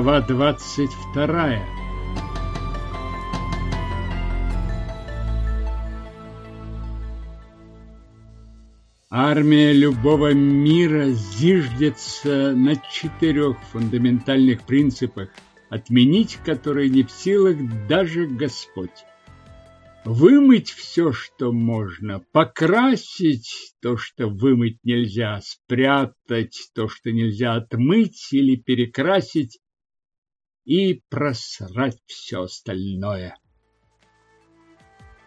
Глава двадцать вторая. Армия любого мира зиждется на четырех фундаментальных принципах, отменить которые не в силах даже Господь. Вымыть все, что можно, покрасить то, что вымыть нельзя, спрятать то, что нельзя отмыть или перекрасить, и просрать все остальное.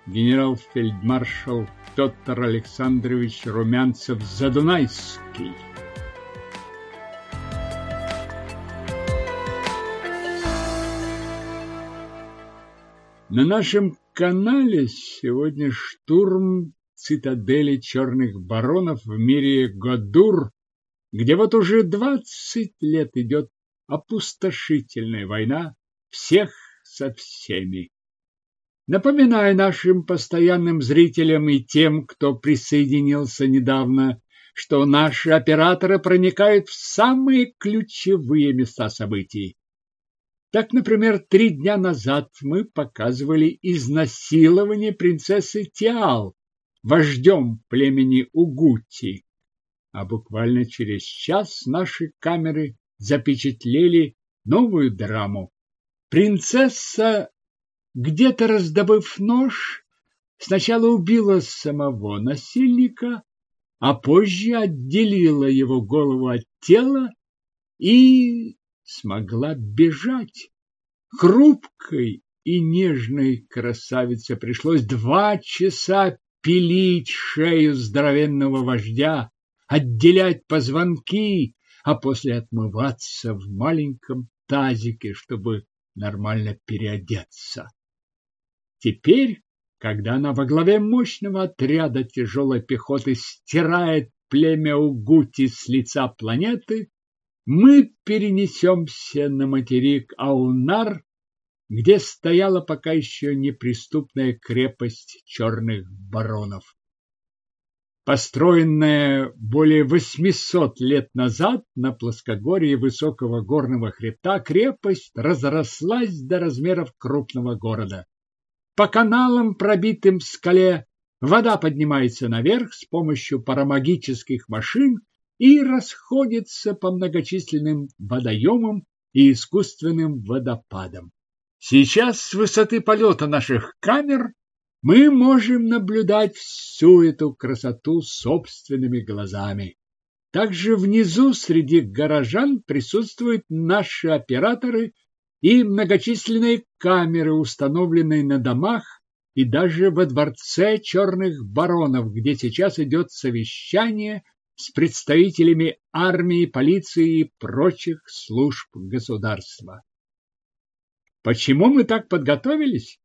Генерал-фельдмаршал Петр Александрович Румянцев-Задунайский На нашем канале сегодня штурм цитадели черных баронов в мире Годур, где вот уже двадцать лет идет опустошительная война всех со всеми. Напоминаю нашим постоянным зрителям и тем, кто присоединился недавно, что наши операторы проникают в самые ключевые места событий. Так, например, три дня назад мы показывали изнасилование принцессы Тиал, вождем племени Угути. А буквально через час наши камеры запечатлели новую драму. Принцесса, где-то раздобыв нож, сначала убила самого насильника, а позже отделила его голову от тела и смогла бежать. Хрупкой и нежной красавице пришлось два часа пилить шею здоровенного вождя, отделять позвонки, а после отмываться в маленьком тазике, чтобы нормально переодеться. Теперь, когда она во главе мощного отряда тяжелой пехоты стирает племя Угути с лица планеты, мы перенесемся на материк Аунар, где стояла пока еще неприступная крепость черных баронов. Построенная более 800 лет назад на плоскогорье высокого горного хребта, крепость разрослась до размеров крупного города. По каналам, пробитым в скале, вода поднимается наверх с помощью парамагических машин и расходится по многочисленным водоемам и искусственным водопадам. Сейчас с высоты полета наших камер мы можем наблюдать всю эту красоту собственными глазами. Также внизу среди горожан присутствуют наши операторы и многочисленные камеры, установленные на домах и даже во дворце черных баронов, где сейчас идет совещание с представителями армии, полиции и прочих служб государства. Почему мы так подготовились?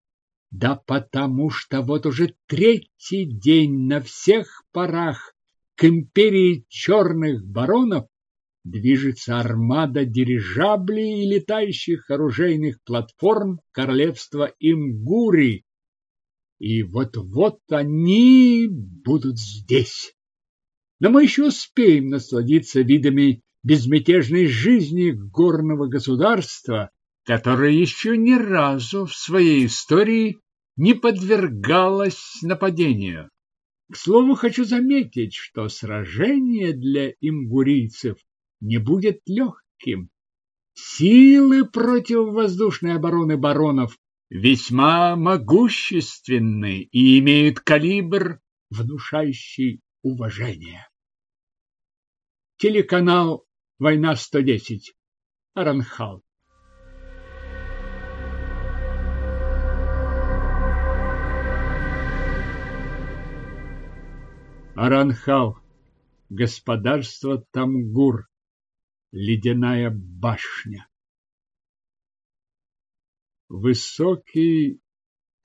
Да потому что вот уже третий день на всех парах к империи черных баронов движется армада дирижаблей и летающих оружейных платформ королевства Имгури. И вот-вот они будут здесь но мы еще успеем насладиться видами безмятежной жизни горного государства, которое еще ни разу в своей истории не подвергалось нападению. К слову, хочу заметить, что сражение для имгурийцев не будет легким. Силы противовоздушной обороны баронов весьма могущественны и имеют калибр, внушающий уважения. Телеканал «Война-110». Аранхал. Аранхал. Господарство Тамгур. Ледяная башня. Высокий,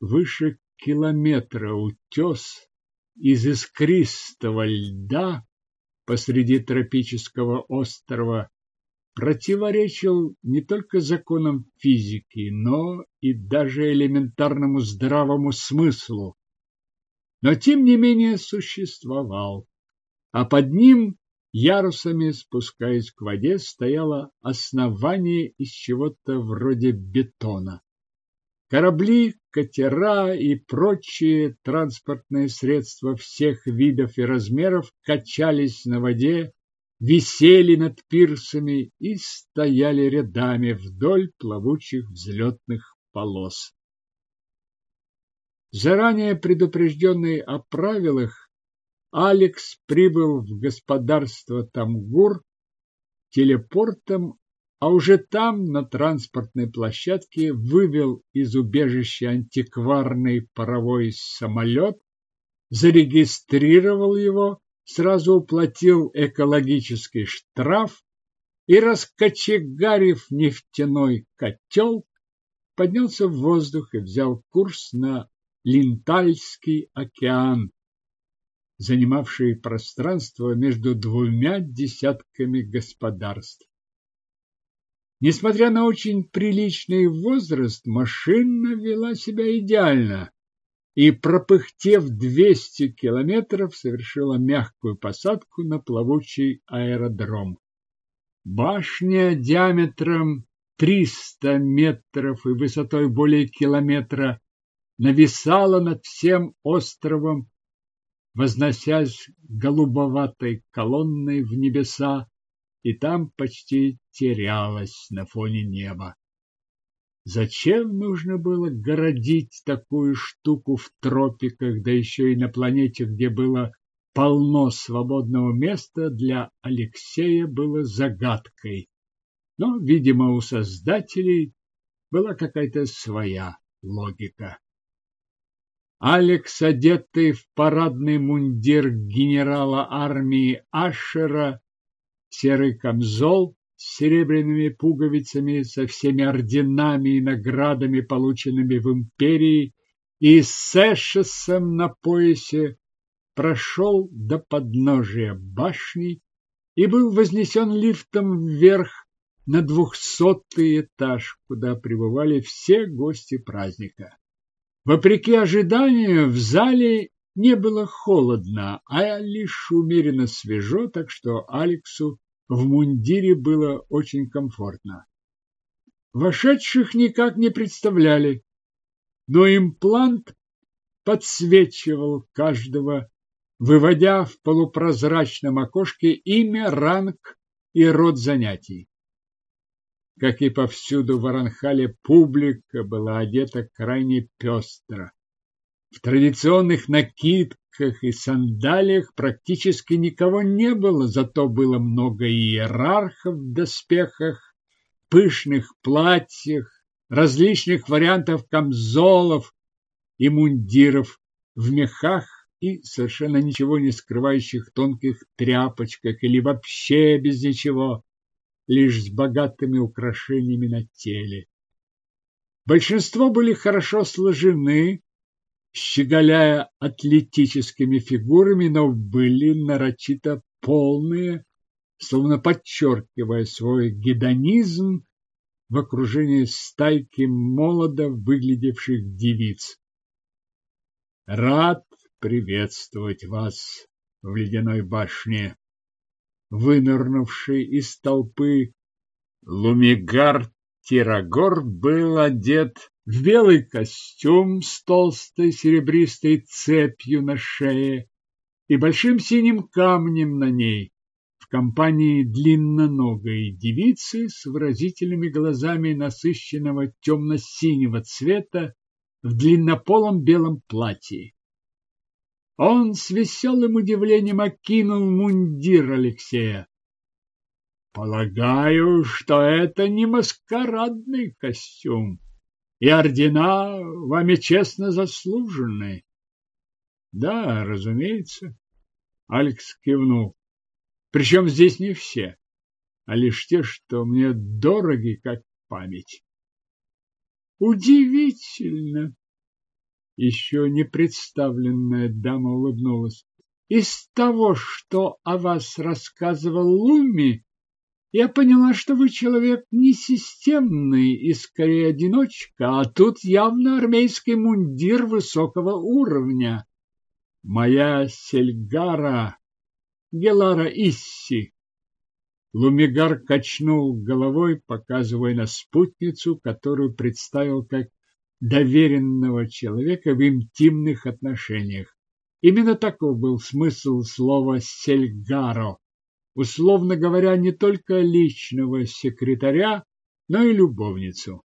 выше километра утес из искристого льда посреди тропического острова противоречил не только законам физики, но и даже элементарному здравому смыслу. Но тем не менее существовал, а под ним ярусами, спускаясь к воде, стояло основание из чего-то вроде бетона. Корабли, катера и прочие транспортные средства всех видов и размеров качались на воде, висели над пирсами и стояли рядами вдоль плавучих взлетных полос. Заранее предупрежденный о правилах, Алекс прибыл в господарство Тамгур телепортом, а уже там, на транспортной площадке, вывел из убежища антикварный паровой самолет, зарегистрировал его, сразу уплатил экологический штраф и, раскочегарив нефтяной котел, поднялся в воздух и взял курс на Линтальский океан, занимавший пространство между двумя десятками господарств. Несмотря на очень приличный возраст, машина вела себя идеально и, пропыхтев 200 километров, совершила мягкую посадку на плавучий аэродром. Башня диаметром 300 метров и высотой более километра нависала над всем островом, возносясь голубоватой колонной в небеса, и там почти терялась на фоне неба. Зачем нужно было городить такую штуку в тропиках, да еще и на планете, где было полно свободного места, для Алексея было загадкой. Но, видимо, у создателей была какая-то своя логика. Алекс, одетый в парадный мундир генерала армии Ашера, серый камзол с серебряными пуговицами, со всеми орденами и наградами, полученными в империи, и с эшесом на поясе, прошел до подножия башни и был вознесен лифтом вверх на двухсотый этаж, куда прибывали все гости праздника. Вопреки ожиданию, в зале не было холодно, а лишь умеренно свежо, так что Алексу в мундире было очень комфортно. Вошедших никак не представляли, но имплант подсвечивал каждого, выводя в полупрозрачном окошке имя, ранг и род занятий. Как и повсюду в Аранхале, публика была одета крайне пестро. В традиционных накидках и сандалиях практически никого не было, зато было много иерархов в доспехах, пышных платьях, различных вариантов камзолов и мундиров в мехах и совершенно ничего не скрывающих тонких тряпочках или вообще без ничего лишь с богатыми украшениями на теле. Большинство были хорошо сложены, щеголяя атлетическими фигурами, но были нарочито полные, словно подчеркивая свой гедонизм в окружении стайки молодо выглядевших девиц. Рад приветствовать вас в ледяной башне вынырнувший из толпы. Лумигар Тирагор был одет в белый костюм с толстой серебристой цепью на шее и большим синим камнем на ней, в компании длинноногой девицы с выразительными глазами насыщенного темно-синего цвета в длиннополом белом платье. Он с веселым удивлением окинул мундир Алексея. Полагаю, что это не маскарадный костюм, и ордена вами честно заслужены. Да, разумеется, Алекс кивнул. Причем здесь не все, а лишь те, что мне дороги, как память. Удивительно, еще не представленная дама улыбнулась. Из того, что о вас рассказывал Луми, я поняла, что вы человек не системный и скорее одиночка, а тут явно армейский мундир высокого уровня. Моя сельгара Гелара Исси. Лумигар качнул головой, показывая на спутницу, которую представил как доверенного человека в интимных отношениях. Именно таков был смысл слова «сельгаро», условно говоря, не только личного секретаря, но и любовницу.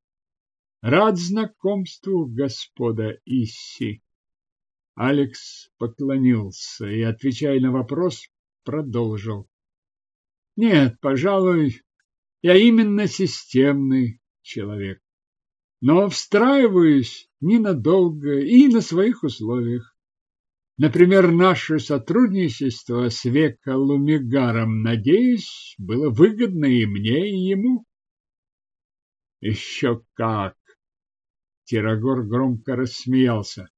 Рад знакомству, господа Исси. Алекс поклонился и, отвечая на вопрос, продолжил. Нет, пожалуй, я именно системный человек. Но встраиваюсь ненадолго и на своих условиях. Например, наше сотрудничество с Века Лумигаром, надеюсь, было выгодно и мне, и ему. Еще как! Тирогор громко рассмеялся.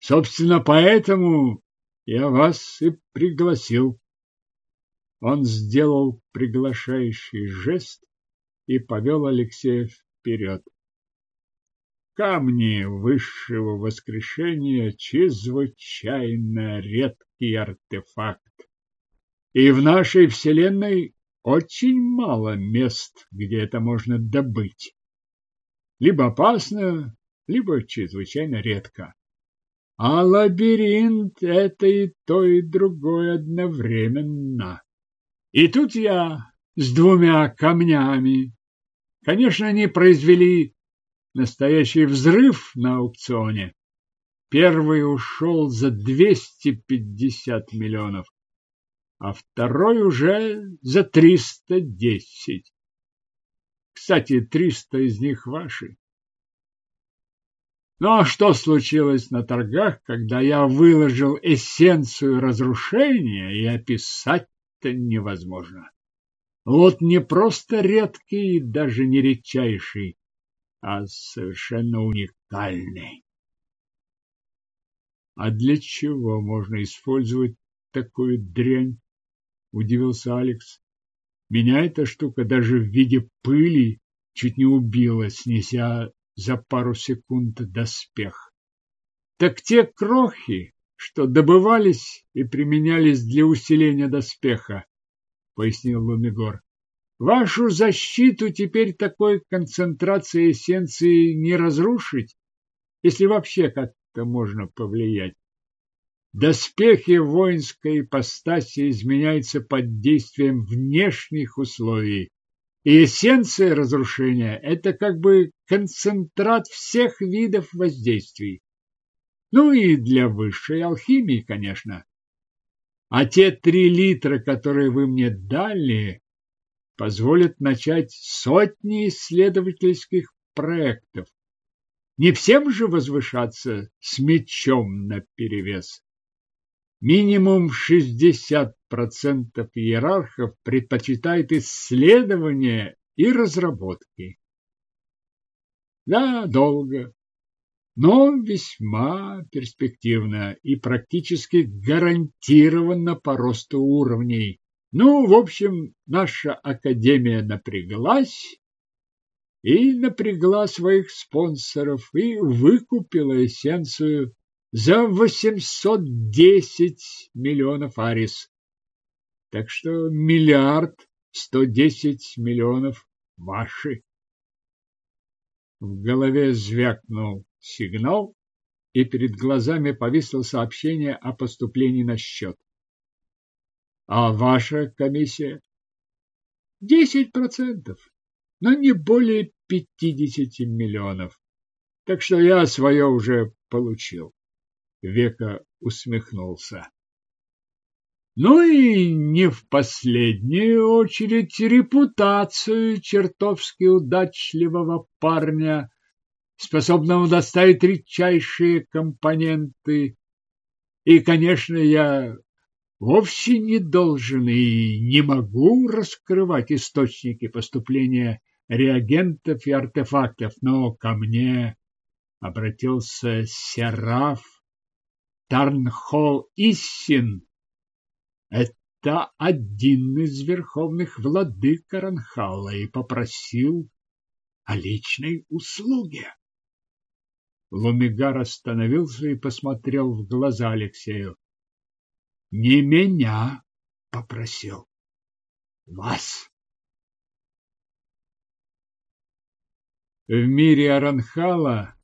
Собственно, поэтому я вас и пригласил. Он сделал приглашающий жест и повел Алексея вперед. Камни высшего воскрешения – чрезвычайно редкий артефакт. И в нашей Вселенной очень мало мест, где это можно добыть. Либо опасно, либо чрезвычайно редко. А лабиринт – это и то, и другое одновременно. И тут я с двумя камнями. Конечно, они произвели настоящий взрыв на аукционе. Первый ушел за 250 миллионов, а второй уже за 310. Кстати, 300 из них ваши. Ну а что случилось на торгах, когда я выложил эссенцию разрушения и описать это невозможно. Вот не просто редкий, даже не редчайший, а совершенно уникальный. А для чего можно использовать такую дрянь? Удивился Алекс. Меня эта штука даже в виде пыли чуть не убила, снеся за пару секунд доспех. Так те крохи, что добывались и применялись для усиления доспеха, пояснил Лумигор. Вашу защиту теперь такой концентрацией эссенции не разрушить, если вообще как-то можно повлиять. Доспехи воинской ипостаси изменяются под действием внешних условий, и эссенция разрушения – это как бы концентрат всех видов воздействий. Ну и для высшей алхимии, конечно. А те три литра, которые вы мне дали, позволят начать сотни исследовательских проектов. Не всем же возвышаться с мечом наперевес. Минимум 60% иерархов предпочитает исследования и разработки. Да, долго, но весьма перспективно и практически гарантированно по росту уровней. Ну, в общем, наша академия напряглась и напрягла своих спонсоров и выкупила эссенцию за 810 миллионов арис. Так что миллиард сто десять миллионов ваши. В голове звякнул сигнал, и перед глазами повисло сообщение о поступлении на счет. А ваша комиссия? Десять процентов, но не более пятидесяти миллионов. Так что я свое уже получил. Века усмехнулся. Ну и не в последнюю очередь репутацию чертовски удачливого парня способного доставить редчайшие компоненты. И, конечно, я вовсе не должен и не могу раскрывать источники поступления реагентов и артефактов, но ко мне обратился Сераф Тарнхол Иссин. Это один из верховных владык Каранхала и попросил о личной услуге. Лумигар остановился и посмотрел в глаза Алексею. Не меня, попросил вас. В мире Аранхала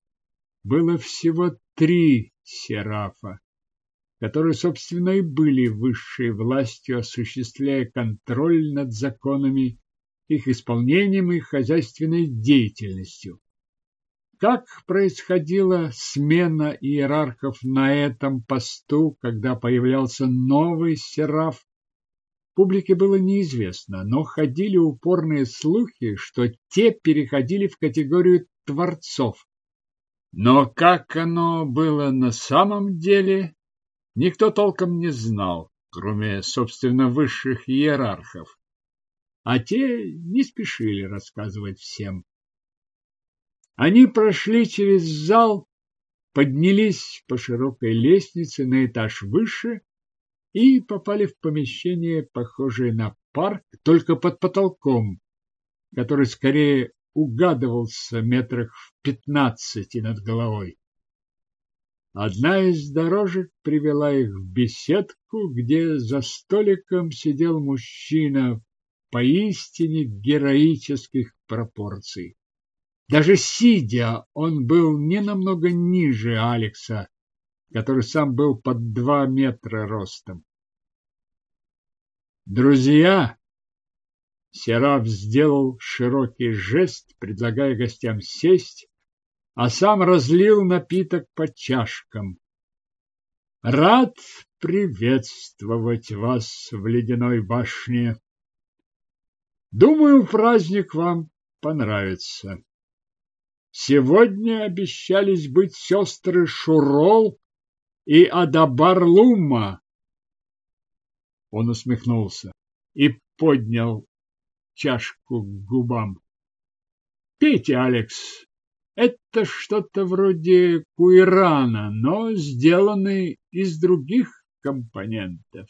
было всего три серафа, которые, собственно, и были высшей властью, осуществляя контроль над законами, их исполнением и хозяйственной деятельностью. Как происходила смена иерархов на этом посту, когда появлялся новый сераф, публике было неизвестно, но ходили упорные слухи, что те переходили в категорию творцов. Но как оно было на самом деле, никто толком не знал, кроме, собственно, высших иерархов. А те не спешили рассказывать всем. Они прошли через зал, поднялись по широкой лестнице на этаж выше и попали в помещение, похожее на парк, только под потолком, который скорее угадывался метрах в пятнадцати над головой. Одна из дорожек привела их в беседку, где за столиком сидел мужчина поистине героических пропорций. Даже сидя, он был не намного ниже Алекса, который сам был под два метра ростом. Друзья, Сераф сделал широкий жест, предлагая гостям сесть, а сам разлил напиток по чашкам. Рад приветствовать вас в ледяной башне. Думаю, праздник вам понравится. Сегодня обещались быть сестры Шурол и Адабар Лума. Он усмехнулся и поднял чашку к губам. Пейте, Алекс. Это что-то вроде куирана, но сделанный из других компонентов.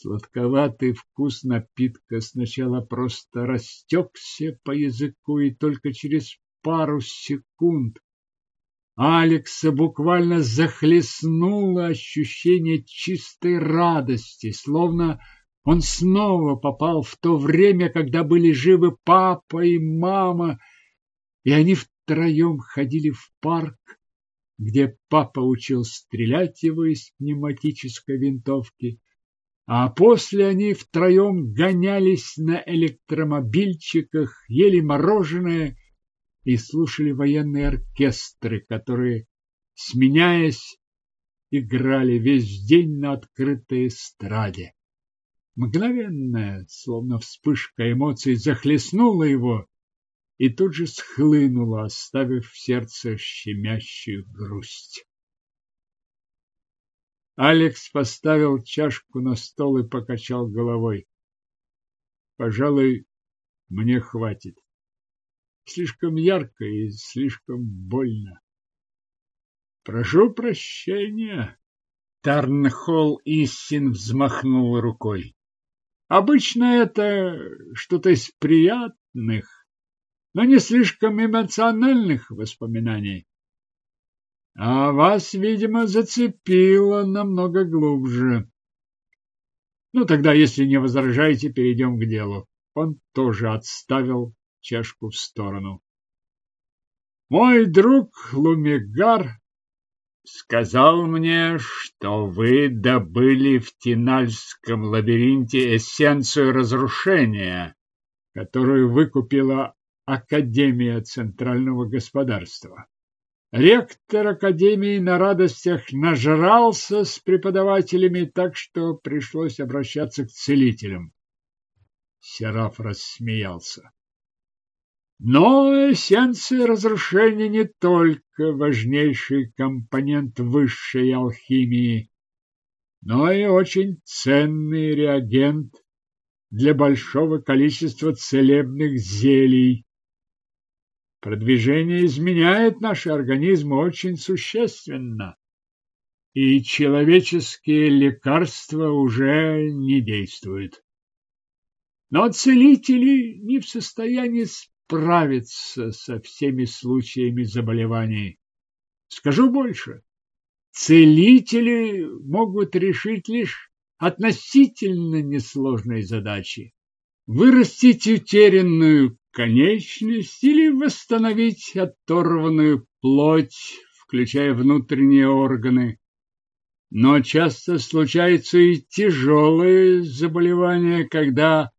Сладковатый вкус напитка сначала просто растекся по языку, и только через пару секунд Алекса буквально захлестнуло ощущение чистой радости, словно он снова попал в то время, когда были живы папа и мама, и они втроем ходили в парк, где папа учил стрелять его из пневматической винтовки, а после они втроем гонялись на электромобильчиках, ели мороженое и слушали военные оркестры, которые, сменяясь, играли весь день на открытой эстраде. Мгновенная, словно вспышка эмоций, захлестнула его и тут же схлынула, оставив в сердце щемящую грусть. Алекс поставил чашку на стол и покачал головой. Пожалуй, мне хватит. Слишком ярко и слишком больно. Прошу прощения. Тарнхолл Иссин взмахнул рукой. Обычно это что-то из приятных, но не слишком эмоциональных воспоминаний. А вас, видимо, зацепило намного глубже. Ну, тогда, если не возражаете, перейдем к делу. Он тоже отставил чашку в сторону. Мой друг Лумигар сказал мне, что вы добыли в Тинальском лабиринте эссенцию разрушения, которую выкупила Академия Центрального Господарства. Ректор Академии на радостях нажрался с преподавателями, так что пришлось обращаться к целителям. Сераф рассмеялся. Но эссенция разрушения не только важнейший компонент высшей алхимии, но и очень ценный реагент для большого количества целебных зелий. Продвижение изменяет наши организмы очень существенно, и человеческие лекарства уже не действуют. Но целители не в состоянии справиться со всеми случаями заболеваний. Скажу больше. Целители могут решить лишь относительно несложной задачи. Вырастить утерянную конечность или восстановить оторванную плоть, включая внутренние органы. Но часто случаются и тяжелые заболевания, когда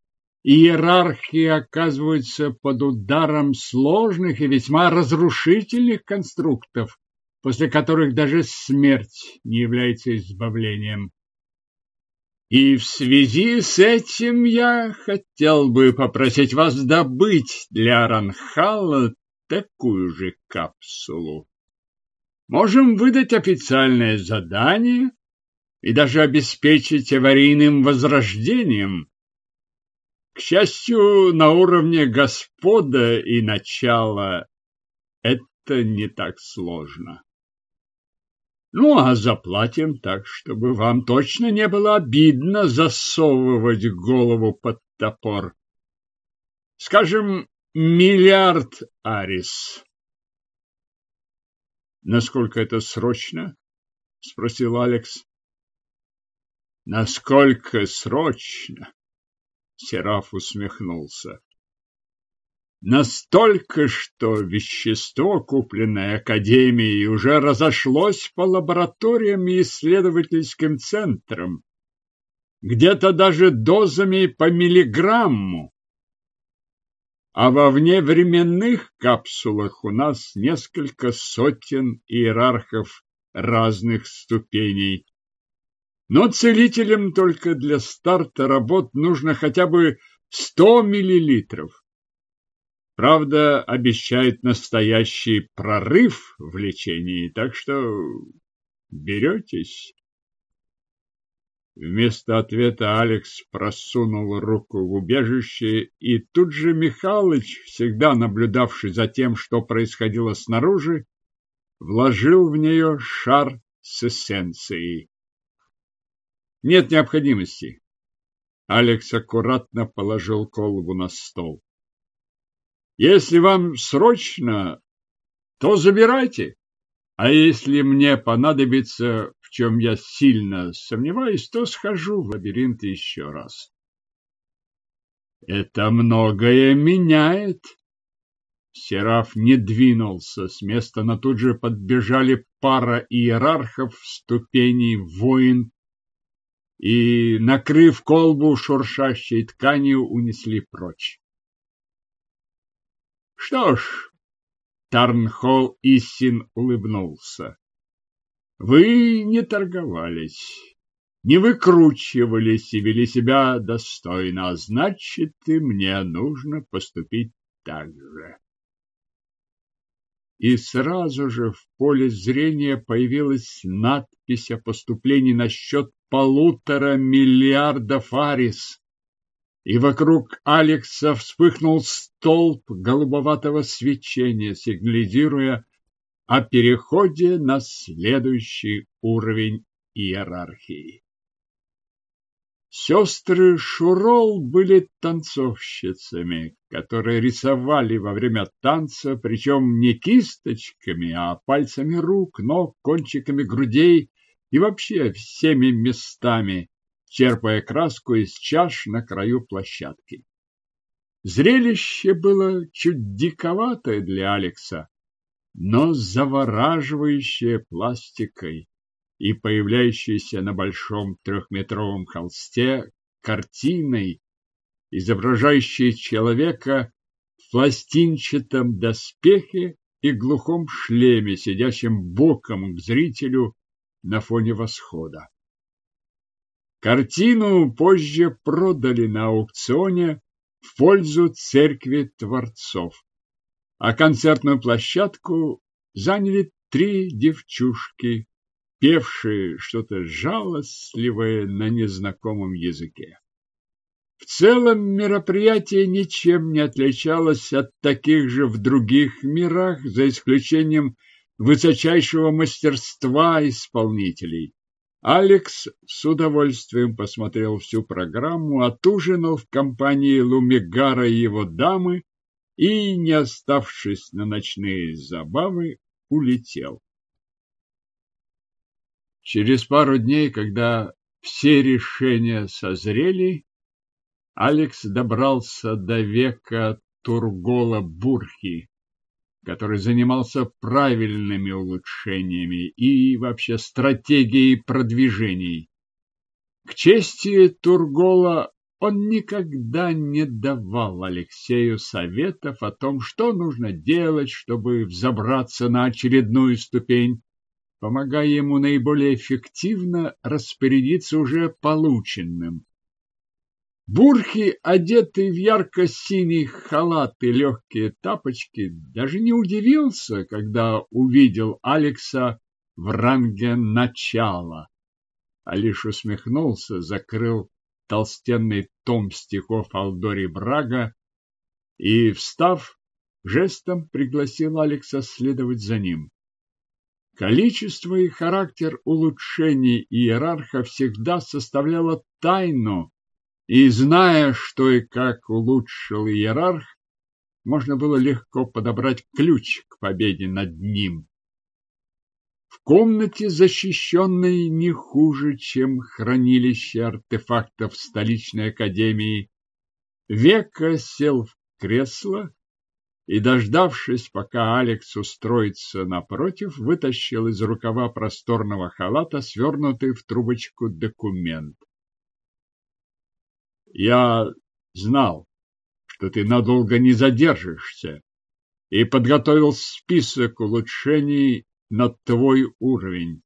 иерархии оказываются под ударом сложных и весьма разрушительных конструктов, после которых даже смерть не является избавлением. И в связи с этим я хотел бы попросить вас добыть для Ранхала такую же капсулу. Можем выдать официальное задание и даже обеспечить аварийным возрождением. К счастью, на уровне господа и начала это не так сложно. Ну, а заплатим так, чтобы вам точно не было обидно засовывать голову под топор. Скажем, миллиард арис. Насколько это срочно? Спросил Алекс. Насколько срочно? Сераф усмехнулся. Настолько, что вещество, купленное Академией, уже разошлось по лабораториям и исследовательским центрам, где-то даже дозами по миллиграмму. А во вневременных капсулах у нас несколько сотен иерархов разных ступеней. Но целителям только для старта работ нужно хотя бы сто миллилитров. Правда, обещает настоящий прорыв в лечении, так что беретесь. Вместо ответа Алекс просунул руку в убежище, и тут же Михалыч, всегда наблюдавший за тем, что происходило снаружи, вложил в нее шар с эссенцией. Нет необходимости. Алекс аккуратно положил колбу на стол. Если вам срочно, то забирайте. А если мне понадобится, в чем я сильно сомневаюсь, то схожу в лабиринт еще раз. Это многое меняет. Сераф не двинулся с места, но тут же подбежали пара иерархов ступеней воин и, накрыв колбу шуршащей тканью, унесли прочь. Что ж, Тарнхолл Исин улыбнулся. Вы не торговались, не выкручивались и вели себя достойно, а значит, и мне нужно поступить так же. И сразу же в поле зрения появилась надпись о поступлении на счет полутора миллиардов арис и вокруг Алекса вспыхнул столб голубоватого свечения, сигнализируя о переходе на следующий уровень иерархии. Сестры Шурол были танцовщицами, которые рисовали во время танца, причем не кисточками, а пальцами рук, ног, кончиками грудей и вообще всеми местами, черпая краску из чаш на краю площадки. Зрелище было чуть диковатое для Алекса, но завораживающее пластикой и появляющейся на большом трехметровом холсте картиной, изображающей человека в пластинчатом доспехе и глухом шлеме, сидящем боком к зрителю на фоне восхода. Картину позже продали на аукционе в пользу церкви Творцов, а концертную площадку заняли три девчушки, певшие что-то жалостливое на незнакомом языке. В целом мероприятие ничем не отличалось от таких же в других мирах, за исключением высочайшего мастерства исполнителей. Алекс с удовольствием посмотрел всю программу, отужинал в компании Лумигара и его дамы и, не оставшись на ночные забавы, улетел. Через пару дней, когда все решения созрели, Алекс добрался до века Тургола Бурхи, который занимался правильными улучшениями и вообще стратегией продвижений. К чести Тургола он никогда не давал Алексею советов о том, что нужно делать, чтобы взобраться на очередную ступень, помогая ему наиболее эффективно распорядиться уже полученным. Бурхи, одетый в ярко-синий халат и легкие тапочки, даже не удивился, когда увидел Алекса в ранге начала, а лишь усмехнулся, закрыл толстенный том стихов Алдори Брага и, встав, жестом пригласил Алекса следовать за ним. Количество и характер улучшений иерарха всегда составляло тайну, и, зная, что и как улучшил иерарх, можно было легко подобрать ключ к победе над ним. В комнате, защищенной не хуже, чем хранилище артефактов столичной академии, Века сел в кресло и, дождавшись, пока Алекс устроится напротив, вытащил из рукава просторного халата свернутый в трубочку документ. Я знал, что ты надолго не задержишься, и подготовил список улучшений на твой уровень.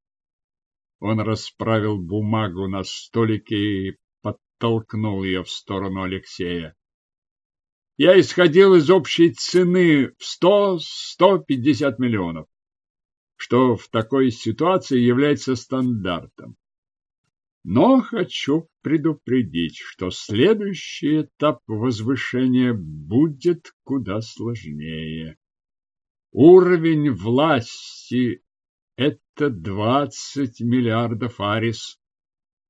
Он расправил бумагу на столике и подтолкнул ее в сторону Алексея. Я исходил из общей цены в сто-сто пятьдесят миллионов, что в такой ситуации является стандартом. Но хочу предупредить, что следующий этап возвышения будет куда сложнее. Уровень власти – это 20 миллиардов арис,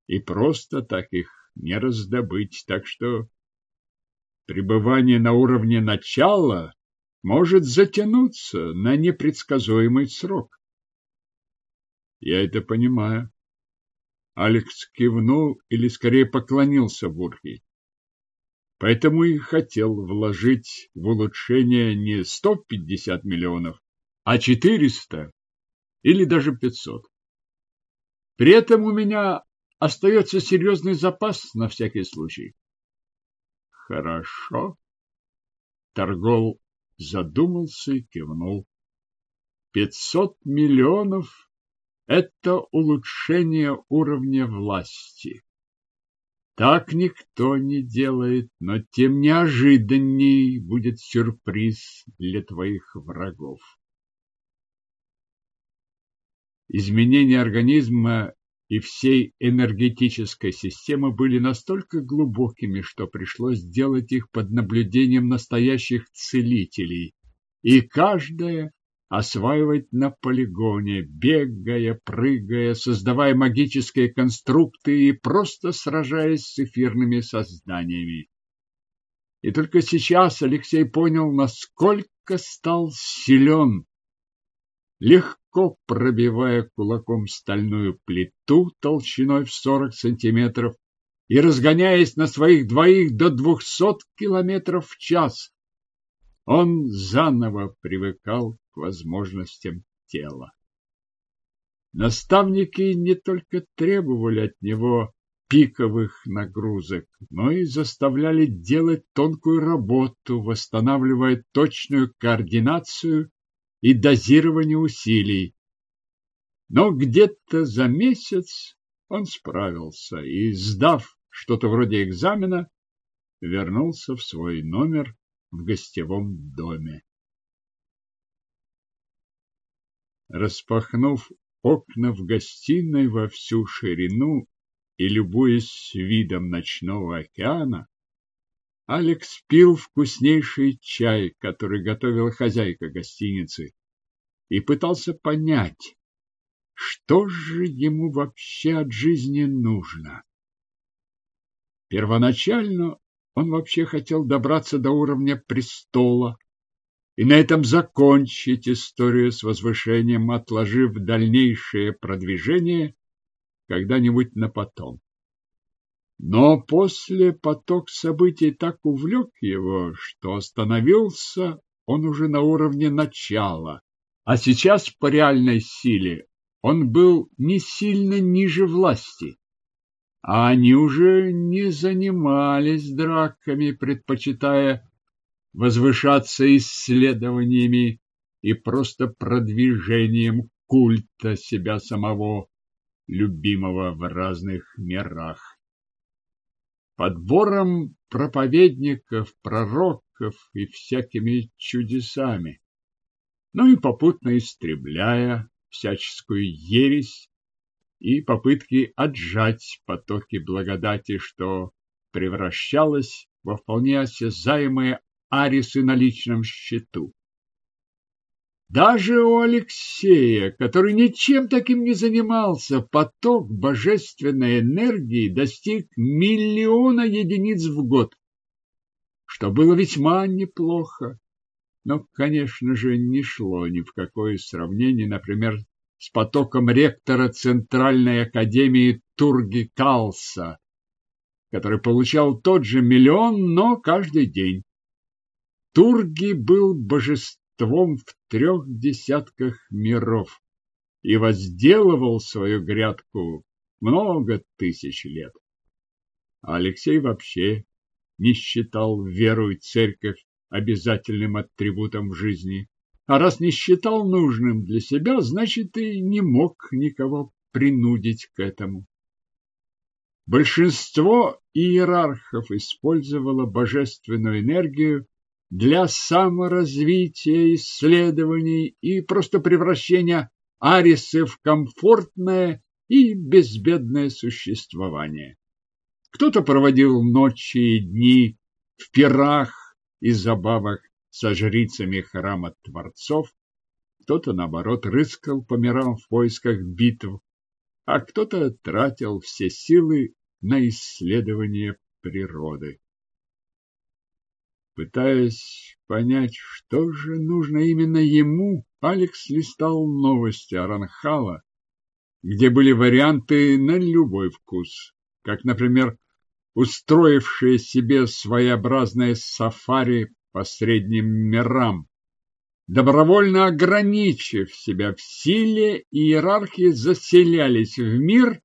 и просто так их не раздобыть, так что пребывание на уровне начала может затянуться на непредсказуемый срок. Я это понимаю. Алекс кивнул или скорее поклонился Бурге. Поэтому и хотел вложить в улучшение не 150 миллионов, а 400 или даже 500. При этом у меня остается серьезный запас на всякий случай. Хорошо. Торгол задумался и кивнул. Пятьсот миллионов это улучшение уровня власти. Так никто не делает, но тем неожиданней будет сюрприз для твоих врагов. Изменения организма и всей энергетической системы были настолько глубокими, что пришлось делать их под наблюдением настоящих целителей, и каждая осваивать на полигоне, бегая, прыгая, создавая магические конструкты и просто сражаясь с эфирными созданиями. И только сейчас Алексей понял, насколько стал силен, легко пробивая кулаком стальную плиту толщиной в сорок сантиметров и разгоняясь на своих двоих до двухсот километров в час. Он заново привыкал к возможностям тела. Наставники не только требовали от него пиковых нагрузок, но и заставляли делать тонкую работу, восстанавливая точную координацию и дозирование усилий. Но где-то за месяц он справился и, сдав что-то вроде экзамена, вернулся в свой номер в гостевом доме. Распахнув окна в гостиной во всю ширину и любуясь видом ночного океана, Алекс пил вкуснейший чай, который готовила хозяйка гостиницы, и пытался понять, что же ему вообще от жизни нужно. Первоначально он вообще хотел добраться до уровня престола, и на этом закончить историю с возвышением, отложив дальнейшее продвижение когда-нибудь на потом. Но после поток событий так увлек его, что остановился он уже на уровне начала, а сейчас по реальной силе он был не сильно ниже власти. А они уже не занимались драками, предпочитая возвышаться исследованиями и просто продвижением культа себя самого, любимого в разных мирах. Подбором проповедников, пророков и всякими чудесами, ну и попутно истребляя всяческую ересь и попытки отжать потоки благодати, что превращалось во вполне осязаемые арисы на личном счету. Даже у Алексея, который ничем таким не занимался, поток божественной энергии достиг миллиона единиц в год, что было весьма неплохо. Но, конечно же, не шло ни в какое сравнение, например, с потоком ректора Центральной Академии Турги Калса, который получал тот же миллион, но каждый день. Турги был божеством в трех десятках миров и возделывал свою грядку много тысяч лет. А Алексей вообще не считал веру и церковь обязательным атрибутом в жизни. А раз не считал нужным для себя, значит и не мог никого принудить к этому. Большинство иерархов использовало божественную энергию для саморазвития, исследований и просто превращения Арисы в комфортное и безбедное существование. Кто-то проводил ночи и дни в пирах и забавах со жрицами храма Творцов, кто-то, наоборот, рыскал по мирам в поисках битв, а кто-то тратил все силы на исследование природы. Пытаясь понять, что же нужно именно ему, Алекс листал новости Аранхала, где были варианты на любой вкус, как, например, устроившие себе своеобразное сафари по средним мирам, добровольно ограничив себя в силе, иерархи заселялись в мир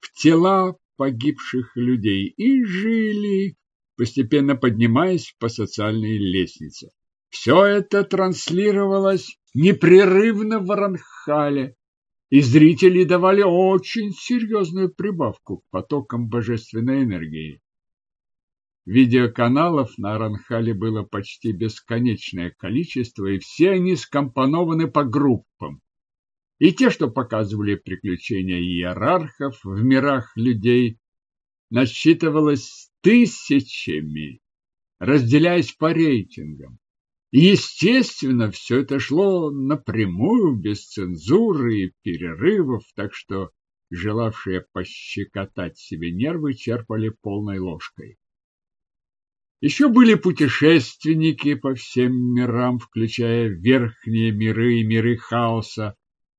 в тела погибших людей и жили постепенно поднимаясь по социальной лестнице. Все это транслировалось непрерывно в Аранхале, и зрители давали очень серьезную прибавку к потокам божественной энергии. Видеоканалов на Аранхале было почти бесконечное количество, и все они скомпонованы по группам. И те, что показывали приключения иерархов в мирах людей, насчитывалось тысячами, разделяясь по рейтингам. И, естественно, все это шло напрямую, без цензуры и перерывов, так что желавшие пощекотать себе нервы черпали полной ложкой. Еще были путешественники по всем мирам, включая верхние миры и миры хаоса,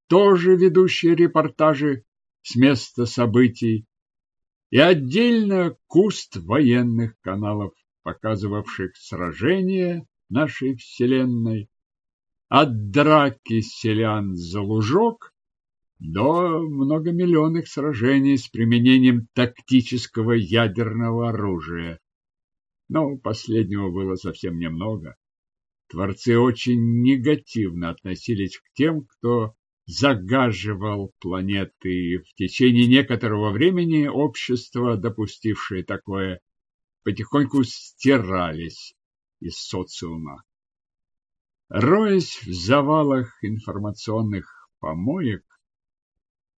тоже ведущие репортажи с места событий, и отдельно куст военных каналов, показывавших сражения нашей Вселенной, от драки селян за лужок до многомиллионных сражений с применением тактического ядерного оружия. Но последнего было совсем немного. Творцы очень негативно относились к тем, кто загаживал планеты, и в течение некоторого времени общества, допустившие такое, потихоньку стирались из социума. Роясь в завалах информационных помоек,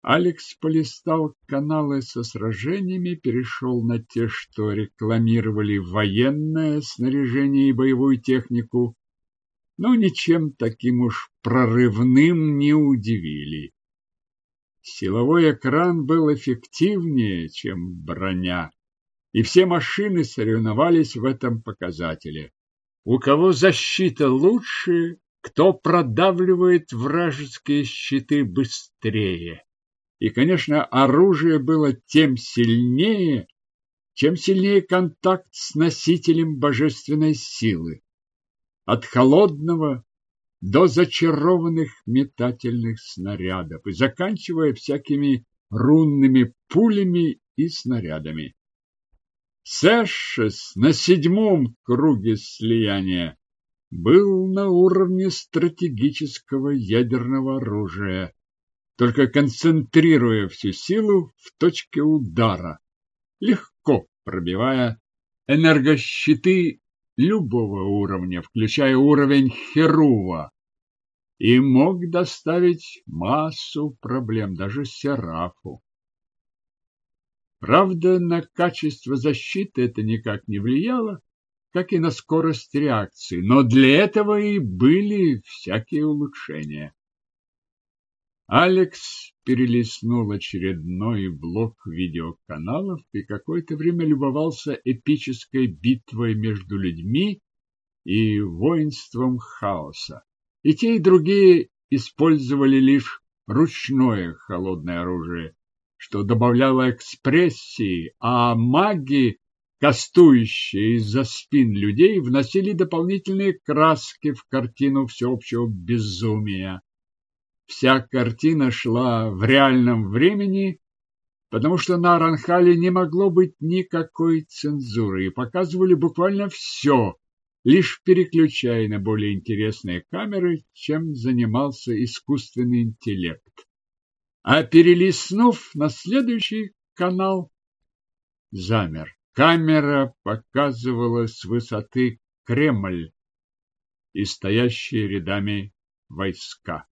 Алекс полистал каналы со сражениями, перешел на те, что рекламировали военное снаряжение и боевую технику, но ничем таким уж прорывным не удивили. Силовой экран был эффективнее, чем броня, и все машины соревновались в этом показателе. У кого защита лучше, кто продавливает вражеские щиты быстрее. И, конечно, оружие было тем сильнее, чем сильнее контакт с носителем божественной силы. От холодного до зачарованных метательных снарядов и заканчивая всякими рунными пулями и снарядами. Сэшес на седьмом круге слияния был на уровне стратегического ядерного оружия, только концентрируя всю силу в точке удара, легко пробивая энергощиты любого уровня, включая уровень Херува, и мог доставить массу проблем даже Серафу. Правда, на качество защиты это никак не влияло, как и на скорость реакции, но для этого и были всякие улучшения. Алекс перелистнул очередной блок видеоканалов и какое-то время любовался эпической битвой между людьми и воинством хаоса. И те, и другие использовали лишь ручное холодное оружие, что добавляло экспрессии, а маги, кастующие из-за спин людей, вносили дополнительные краски в картину всеобщего безумия. Вся картина шла в реальном времени, потому что на Аранхале не могло быть никакой цензуры, и показывали буквально все, лишь переключая на более интересные камеры, чем занимался искусственный интеллект. А перелистнув на следующий канал, замер. Камера показывала с высоты Кремль и стоящие рядами войска.